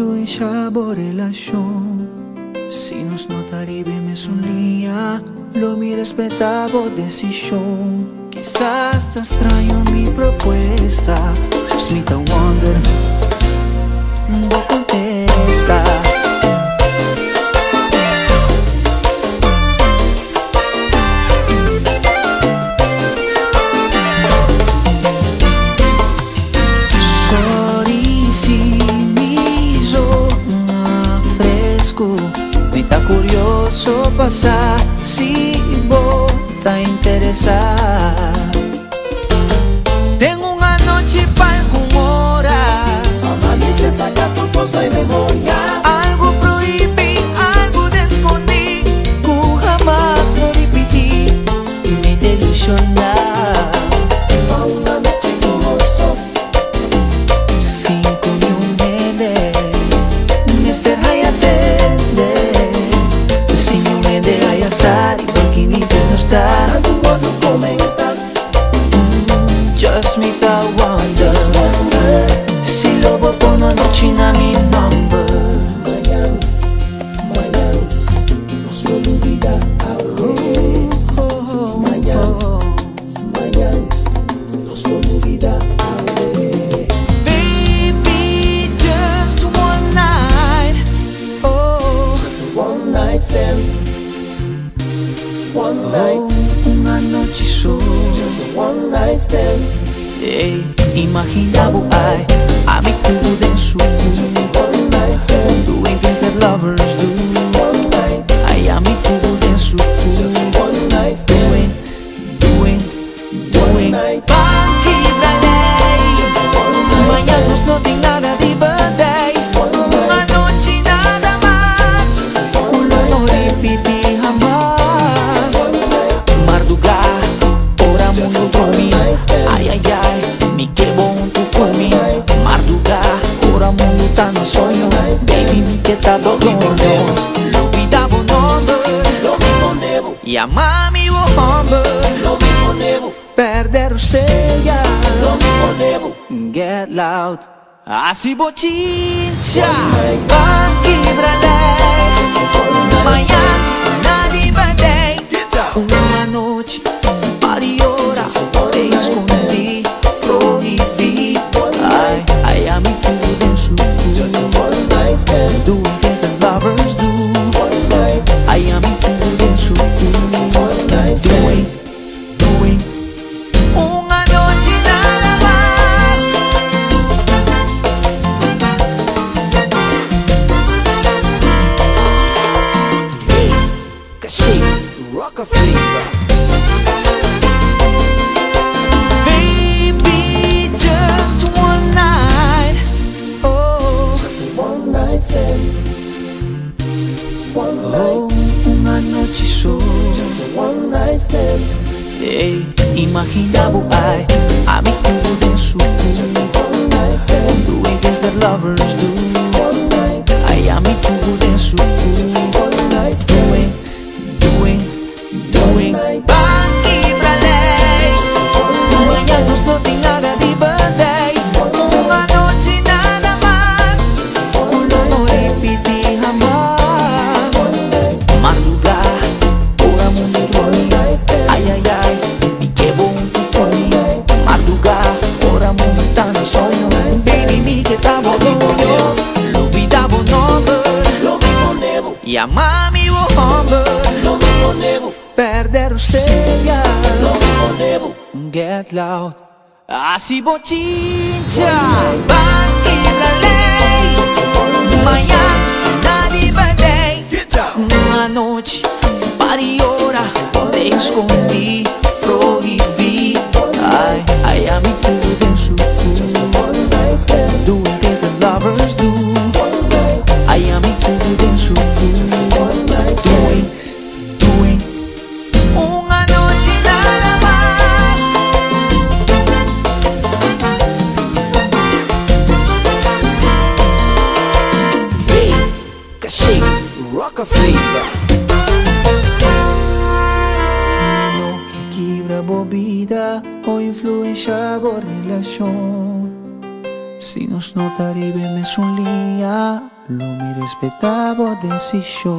influenza bo relación Si nos notaribbe me sonría Lo mi respetavo decisión Quizás te extraño mi propuesta. Just meet a wonder. curioso passar se volta a interessar. Tenho uma noite para com hora. Amanhece saca tu posto em memória. Algo proíbe, algo de escondi. Que jamás vou repetir. Me delusionar. night stand. One night. Oh, uma noite só. Just a one night stand. Ei, imaginava o ai, amigo dentro. Just a one night stand. Doing things that lovers do. e amami o me ponevo. Perder o sella. Me ponevo. Get loud. a bochincha. Pan y bralé. Mañana. day Imagina buhay Aming kubo din suko Doing things that lovers do Ay aming kubo din suko amar-me o homem. Não. Perder o me. Get loud. Así bochincha. Van la. toca fibra. Lo que quibra bebida o influencia por relación. Si nos notaribemos un día, lo mi respetaba decisión.